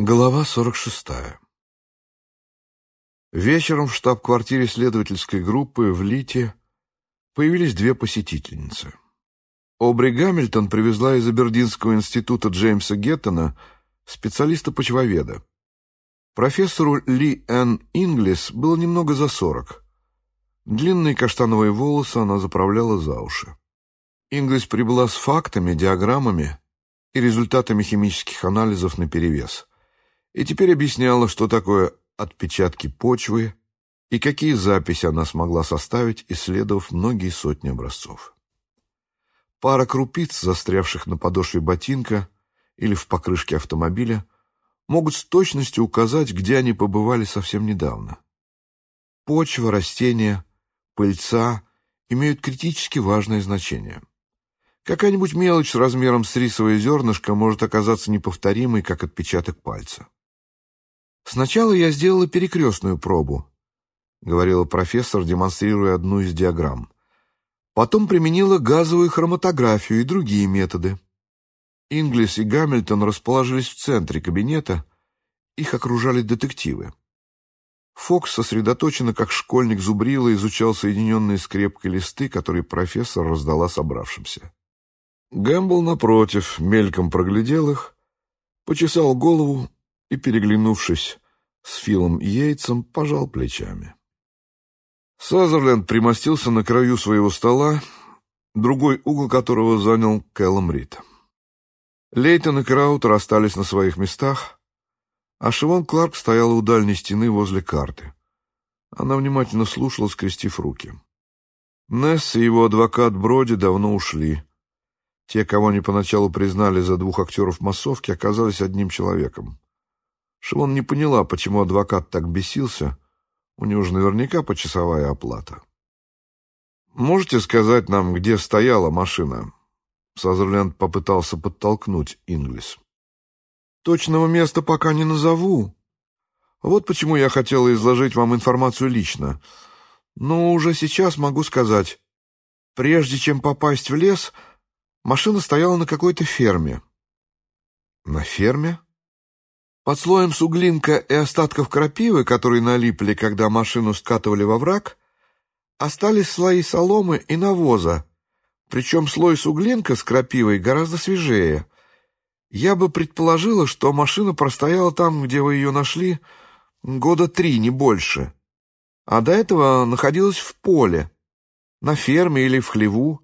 Глава 46. Вечером в штаб-квартире следовательской группы в Лите появились две посетительницы. Обри Гамильтон привезла из Абердинского института Джеймса Геттона специалиста-почвоведа. Профессору Ли Н. Инглис было немного за сорок. Длинные каштановые волосы она заправляла за уши. Инглис прибыла с фактами, диаграммами и результатами химических анализов наперевес и теперь объясняла, что такое отпечатки почвы и какие записи она смогла составить, исследовав многие сотни образцов. Пара крупиц, застрявших на подошве ботинка или в покрышке автомобиля, могут с точностью указать, где они побывали совсем недавно. Почва, растения, пыльца имеют критически важное значение. Какая-нибудь мелочь размером с рисовое зернышко может оказаться неповторимой, как отпечаток пальца. «Сначала я сделала перекрестную пробу», — говорила профессор, демонстрируя одну из диаграмм. «Потом применила газовую хроматографию и другие методы». Инглис и Гамильтон расположились в центре кабинета, их окружали детективы. Фокс сосредоточенно, как школьник зубрила, изучал соединенные скрепкой листы, которые профессор раздала собравшимся. Гэмбл, напротив, мельком проглядел их, почесал голову и, переглянувшись с Филом Йейтсом, пожал плечами. Сазерленд примостился на краю своего стола, другой угол которого занял Кэллом Рид. Лейтон и Краутер остались на своих местах, а Шивон Кларк стояла у дальней стены возле карты. Она внимательно слушала, скрестив руки. Несс и его адвокат Броди давно ушли. Те, кого они поначалу признали за двух актеров массовки, оказались одним человеком. Шивон не поняла, почему адвокат так бесился. У него же наверняка почасовая оплата. «Можете сказать нам, где стояла машина?» Сазерленд попытался подтолкнуть Инглис. «Точного места пока не назову. Вот почему я хотела изложить вам информацию лично. Но уже сейчас могу сказать, прежде чем попасть в лес, машина стояла на какой-то ферме». «На ферме?» Под слоем суглинка и остатков крапивы, которые налипли, когда машину скатывали во враг, остались слои соломы и навоза, причем слой суглинка с крапивой гораздо свежее. Я бы предположила, что машина простояла там, где вы ее нашли, года три, не больше. А до этого находилась в поле, на ферме или в хлеву.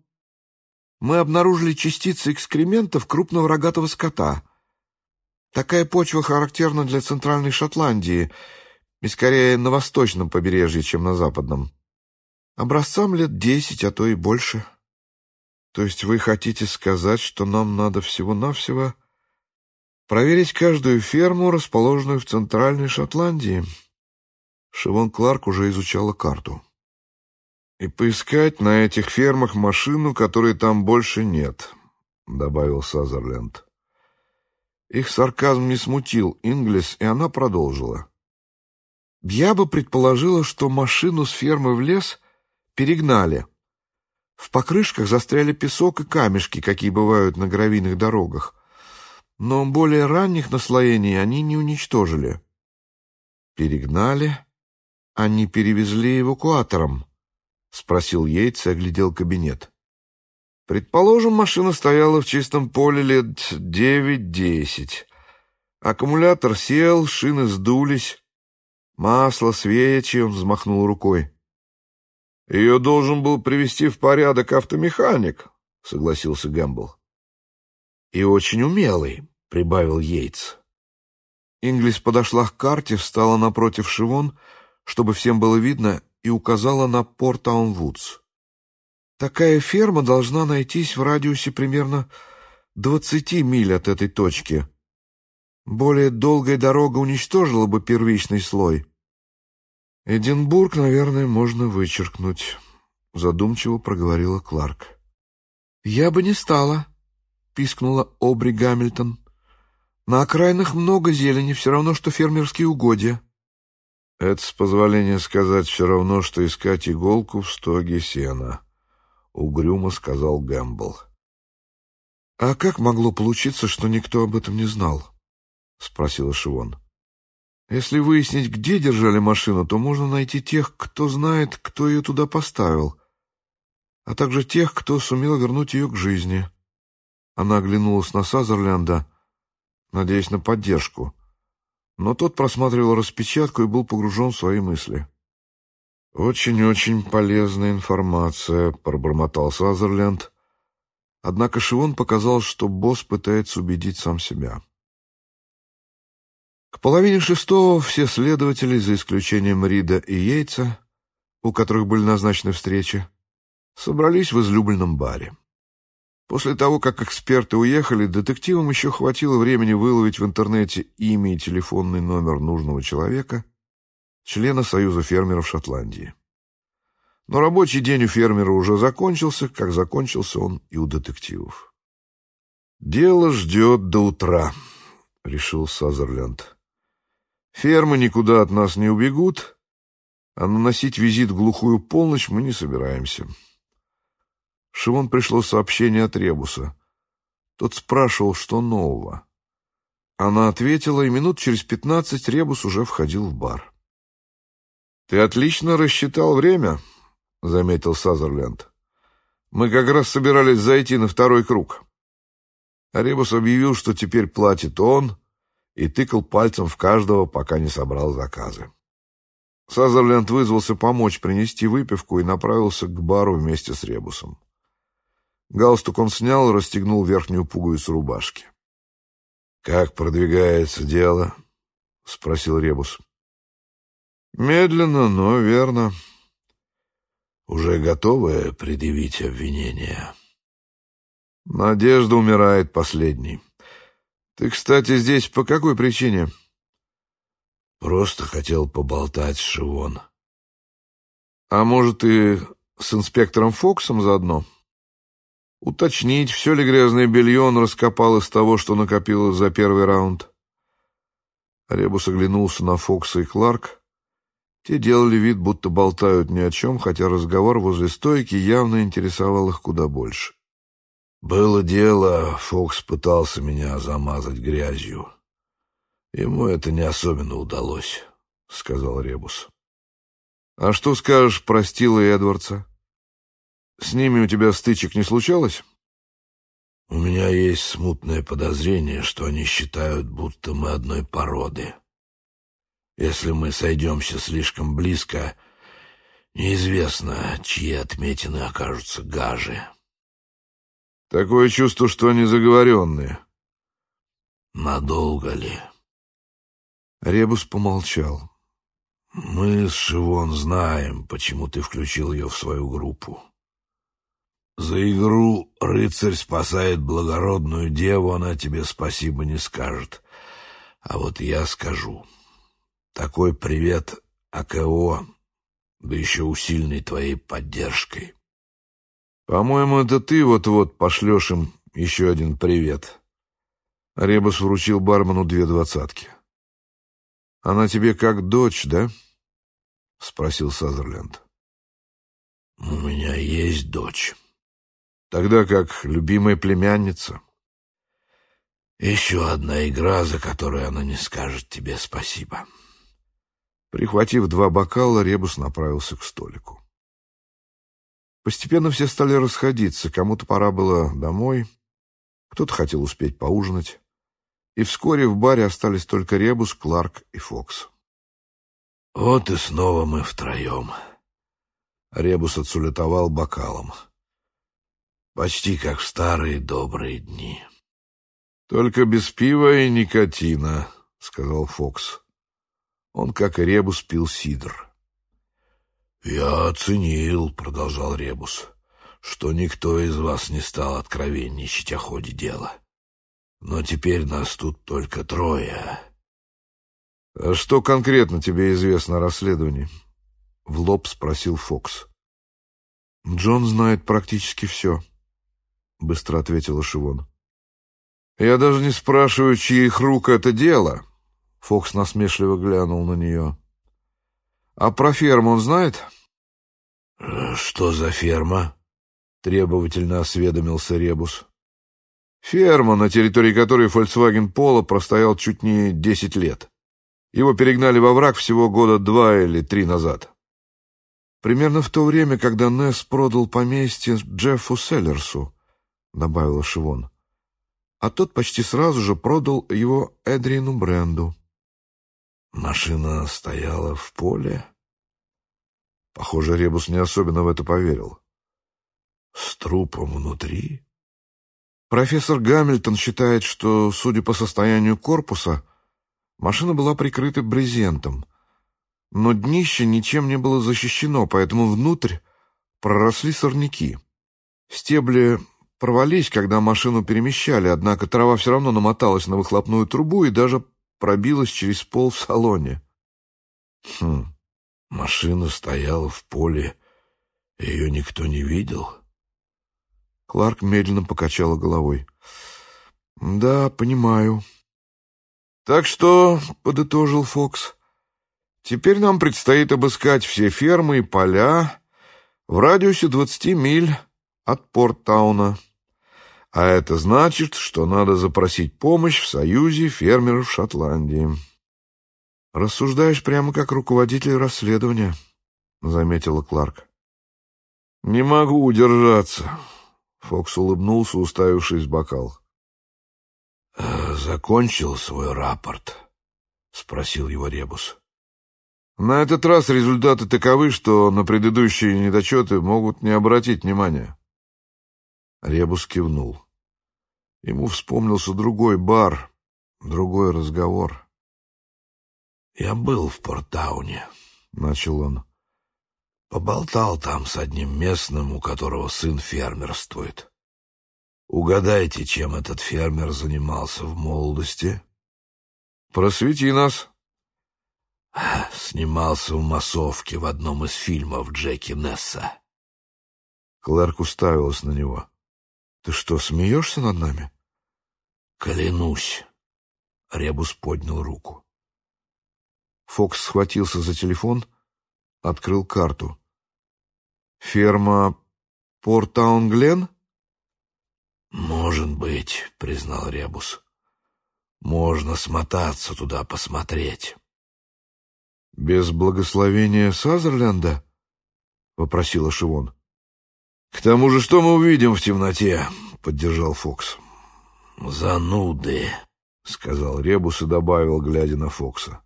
Мы обнаружили частицы экскрементов крупного рогатого скота — Такая почва характерна для Центральной Шотландии и скорее на восточном побережье, чем на западном. Образцам лет десять, а то и больше. То есть вы хотите сказать, что нам надо всего-навсего проверить каждую ферму, расположенную в Центральной Шотландии? Шивон Кларк уже изучала карту. «И поискать на этих фермах машину, которой там больше нет», — добавил Сазерленд. Их сарказм не смутил Инглис, и она продолжила. «Я бы предположила, что машину с фермы в лес перегнали. В покрышках застряли песок и камешки, какие бывают на гравийных дорогах. Но более ранних наслоений они не уничтожили. Перегнали? Они перевезли эвакуатором?» — спросил Йейтс и оглядел кабинет. Предположим, машина стояла в чистом поле лет девять-десять. Аккумулятор сел, шины сдулись. Масло свечи, он взмахнул рукой. Ее должен был привести в порядок автомеханик, согласился Гэмбл. И очень умелый, прибавил Йейтс. Инглис подошла к карте, встала напротив Шивон, чтобы всем было видно, и указала на Порт-Таун-Вудс. Такая ферма должна найтись в радиусе примерно двадцати миль от этой точки. Более долгая дорога уничтожила бы первичный слой. Эдинбург, наверное, можно вычеркнуть, задумчиво проговорила Кларк. Я бы не стала, пискнула Обри Гамильтон. На окраинах много зелени, все равно, что фермерские угодья. Это, с позволения сказать, все равно, что искать иголку в стоге сена, — угрюмо сказал Гэмбл. «А как могло получиться, что никто об этом не знал?» — спросила Шивон. «Если выяснить, где держали машину, то можно найти тех, кто знает, кто ее туда поставил, а также тех, кто сумел вернуть ее к жизни». Она оглянулась на Сазерленда, надеясь на поддержку, но тот просматривал распечатку и был погружен в свои мысли. «Очень-очень полезная информация», — пробормотал Сазерленд. Однако Шивон показал, что босс пытается убедить сам себя. К половине шестого все следователи, за исключением Рида и Яйца, у которых были назначены встречи, собрались в излюбленном баре. После того, как эксперты уехали, детективам еще хватило времени выловить в интернете имя и телефонный номер нужного человека, члена Союза фермеров Шотландии. Но рабочий день у фермера уже закончился, как закончился он и у детективов. «Дело ждет до утра», — решил Сазерленд. «Фермы никуда от нас не убегут, а наносить визит в глухую полночь мы не собираемся». Шимон пришло сообщение от Ребуса. Тот спрашивал, что нового. Она ответила, и минут через пятнадцать Ребус уже входил в бар. «Ты отлично рассчитал время», — заметил Сазерленд. «Мы как раз собирались зайти на второй круг». Ребус объявил, что теперь платит он, и тыкал пальцем в каждого, пока не собрал заказы. Сазерленд вызвался помочь принести выпивку и направился к бару вместе с Ребусом. Галстук он снял и расстегнул верхнюю пуговицу рубашки. «Как продвигается дело?» — спросил Ребус. «Медленно, но верно. Уже готовы предъявить обвинение?» «Надежда умирает последней. Ты, кстати, здесь по какой причине?» «Просто хотел поболтать с Шивон». «А может, и с инспектором Фоксом заодно?» уточнить, все ли грязное белье он раскопал из того, что накопилось за первый раунд. Ребус оглянулся на Фокса и Кларк. Те делали вид, будто болтают ни о чем, хотя разговор возле стойки явно интересовал их куда больше. «Было дело, Фокс пытался меня замазать грязью. Ему это не особенно удалось», — сказал Ребус. «А что скажешь про Стила и Эдвардса?» С ними у тебя стычек не случалось? У меня есть смутное подозрение, что они считают, будто мы одной породы. Если мы сойдемся слишком близко, неизвестно, чьи отметины окажутся гаже. Такое чувство, что они заговоренные. Надолго ли? Ребус помолчал. Мы с Шивон знаем, почему ты включил ее в свою группу. За игру рыцарь спасает благородную деву, она тебе спасибо не скажет. А вот я скажу. Такой привет АКО, да еще усиленный твоей поддержкой. По-моему, это ты вот-вот пошлешь им еще один привет. Ребус вручил бармену две двадцатки. Она тебе как дочь, да? — спросил Сазерленд. «У меня есть дочь тогда как любимая племянница. Еще одна игра, за которую она не скажет тебе спасибо. Прихватив два бокала, Ребус направился к столику. Постепенно все стали расходиться, кому-то пора было домой, кто-то хотел успеть поужинать, и вскоре в баре остались только Ребус, Кларк и Фокс. «Вот и снова мы втроем», — Ребус отсулетовал бокалом. Почти как в старые добрые дни. «Только без пива и никотина», — сказал Фокс. Он, как и Ребус, пил сидр. «Я оценил», — продолжал Ребус, — «что никто из вас не стал откровенничать о ходе дела. Но теперь нас тут только трое». «А что конкретно тебе известно о расследовании?» — в лоб спросил Фокс. «Джон знает практически все», — быстро ответила Шивон. «Я даже не спрашиваю, чьих рук это дело», — Фокс насмешливо глянул на нее. «А про ферму он знает?» «Что за ферма?» — требовательно осведомился Ребус. Ферма, на территории которой Volkswagen Polo простоял чуть не 10 лет. Его перегнали во враг всего года два или три назад. Примерно в то время, когда Несс продал поместье Джеффу Селлерсу, добавила Шивон. А тот почти сразу же продал его Эдрину Бренду. Машина стояла в поле. Похоже, Ребус не особенно в это поверил. С трупом внутри? Профессор Гамильтон считает, что, судя по состоянию корпуса, машина была прикрыта брезентом, но днище ничем не было защищено, поэтому внутрь проросли сорняки. Стебли порвались, когда машину перемещали, однако трава все равно намоталась на выхлопную трубу и даже пробилась через пол в салоне. Хм, машина стояла в поле, ее никто не видел. Кларк медленно покачала головой. «Да, понимаю». «Так что», — подытожил Фокс, — «теперь нам предстоит обыскать все фермы и поля в радиусе двадцати миль от Порттауна. А это значит, что надо запросить помощь в Союзе фермеров Шотландии». «Рассуждаешь прямо как руководитель расследования», — заметила Кларк. «Не могу удержаться», Фокс улыбнулся, уставившись в бокал. «Э, «Закончил свой рапорт?» — спросил его Ребус. «На этот раз результаты таковы, что на предыдущие недочеты могут не обратить внимания». Ребус кивнул. Ему вспомнился другой бар, другой разговор. «Я был в Портауне», — начал он. Поболтал там с одним местным, у которого сын фермерствует. Угадайте, чем этот фермер занимался в молодости? Просвети нас. Снимался в массовке в одном из фильмов Джеки Несса. Клэрк уставилась на него. Ты что, смеешься над нами? Клянусь. Ребус поднял руку. Фокс схватился за телефон открыл карту. «Ферма Портаун-Глен?» «Может быть», — признал Ребус. «Можно смотаться туда посмотреть». «Без благословения Сазерленда?» — вопросила Шивон. «К тому же, что мы увидим в темноте?» — поддержал Фокс. «Зануды», — сказал Ребус и добавил, глядя на Фокса.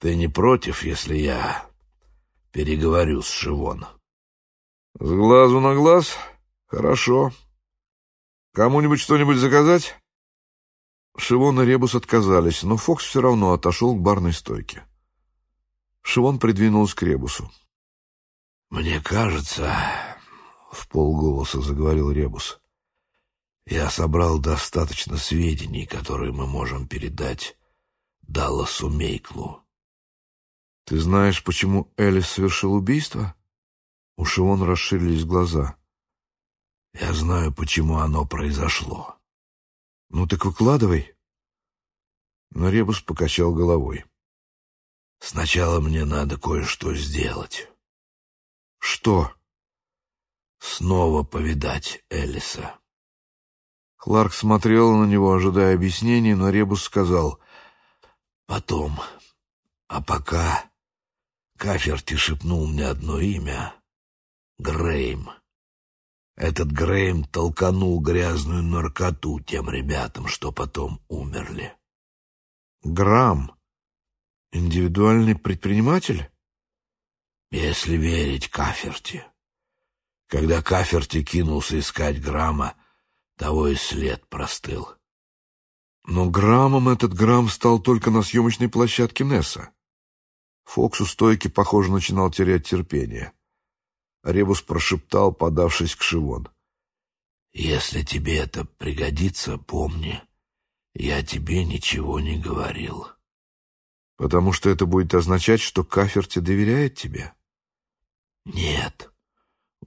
«Ты не против, если я Переговорю с Шивон. С глазу на глаз? Хорошо. Кому-нибудь что-нибудь заказать? Шивон и Ребус отказались, но Фокс все равно отошел к барной стойке. Шивон придвинулся к Ребусу. «Мне кажется...» — в полголоса заговорил Ребус. «Я собрал достаточно сведений, которые мы можем передать Далласу Мейклу. «Ты знаешь, почему Элис совершил убийство?» У Шион расширились глаза. «Я знаю, почему оно произошло». «Ну так выкладывай». Но Ребус покачал головой. «Сначала мне надо кое-что сделать». «Что?» «Снова повидать Элиса». Кларк смотрел на него, ожидая объяснений, но Ребус сказал «Потом. А пока Каферти шепнул мне одно имя — Грейм. Этот Грейм толканул грязную наркоту тем ребятам, что потом умерли. Грамм? Индивидуальный предприниматель? Если верить Каферти. Когда Каферти кинулся искать Грамма, того и след простыл. Но Граммом этот Грамм стал только на съемочной площадке Несса. Фокс у стойки, похоже, начинал терять терпение. Ребус прошептал, подавшись к Шивон. «Если тебе это пригодится, помни, я тебе ничего не говорил». «Потому что это будет означать, что Каферти доверяет тебе?» «Нет.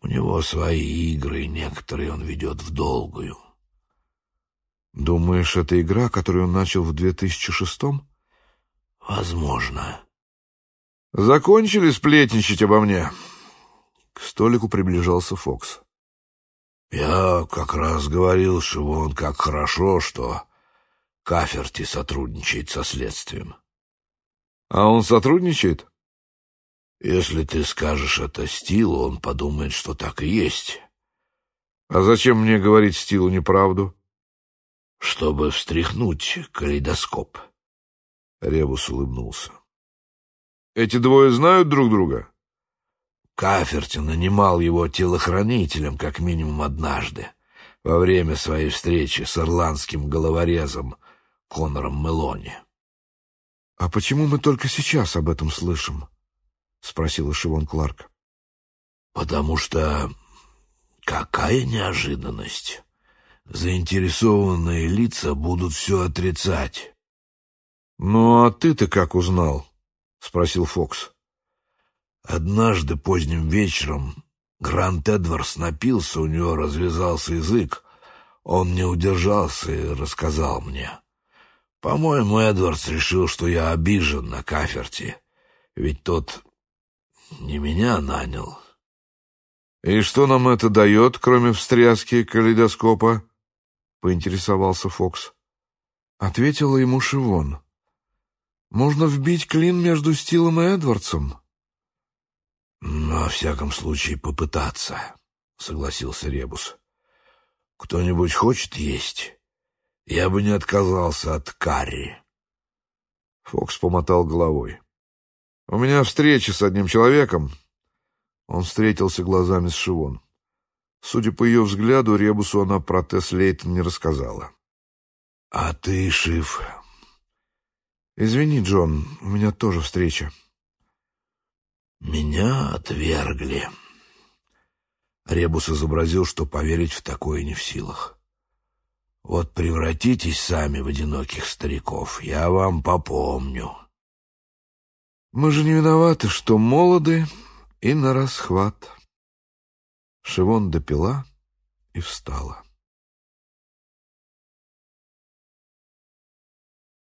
У него свои игры, и некоторые он ведет в долгую». «Думаешь, это игра, которую он начал в 2006-м?» «Возможно». «Закончили сплетничать обо мне?» К столику приближался Фокс. Я как раз говорил, что вон как хорошо, что Каферти сотрудничает со следствием. А он сотрудничает? Если ты скажешь это Стилу, он подумает, что так и есть. А зачем мне говорить Стилу неправду? Чтобы встряхнуть калейдоскоп. Ребус улыбнулся. Эти двое знают друг друга? Каферти нанимал его телохранителем как минимум однажды, во время своей встречи с ирландским головорезом Конором Мелони. — А почему мы только сейчас об этом слышим? — спросила Шивон Кларк. — Потому что какая неожиданность. Заинтересованные лица будут все отрицать. — Ну, а ты-то как узнал? — спросил Фокс. Однажды поздним вечером Грант Эдвардс напился, у него развязался язык. Он не удержался и рассказал мне. По-моему, Эдвардс решил, что я обижен на Каферти, ведь тот не меня нанял. — И что нам это дает, кроме встряски калейдоскопа? — поинтересовался Фокс. Ответила ему Шивон. — Можно вбить клин между Стилом и Эдвардсом. «Во всяком случае, попытаться», — согласился Ребус. «Кто-нибудь хочет есть? Я бы не отказался от карри». Фокс помотал головой. «У меня встреча с одним человеком». Он встретился глазами с Шивон. Судя по ее взгляду, Ребусу она про Тесс Лейтон не рассказала. «А ты, Шив?» «Извини, Джон, у меня тоже встреча». Меня отвергли. Ребус изобразил, что поверить в такое не в силах. Вот превратитесь сами в одиноких стариков, я вам попомню. Мы же не виноваты, что молоды и на расхват. Шивон допила и встала.